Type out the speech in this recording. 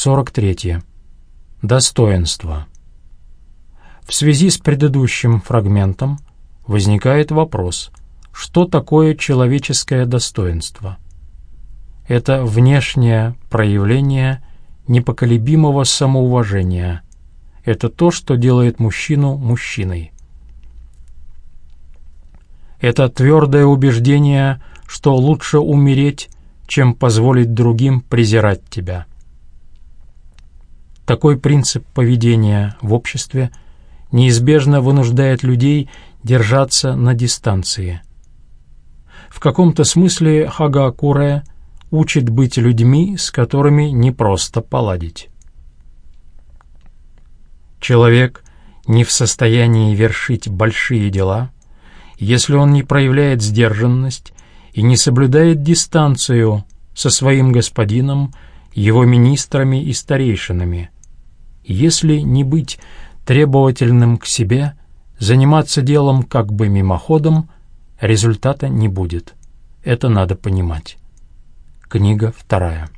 43. Достоинство. В связи с предыдущим фрагментом возникает вопрос, что такое человеческое достоинство? Это внешнее проявление непоколебимого самоуважения. Это то, что делает мужчину мужчиной. Это твердое убеждение, что лучше умереть, чем позволить другим презирать тебя. Такой принцип поведения в обществе неизбежно вынуждает людей держаться на дистанции. В каком-то смысле Хагакуре учит быть людьми, с которыми не просто поладить. Человек не в состоянии вершить большие дела, если он не проявляет сдержанность и не соблюдает дистанцию со своим господином, его министрами и старейшинами – если не быть требовательным к себе, заниматься делом как бы мимоходом, результата не будет. Это надо понимать. Книга вторая.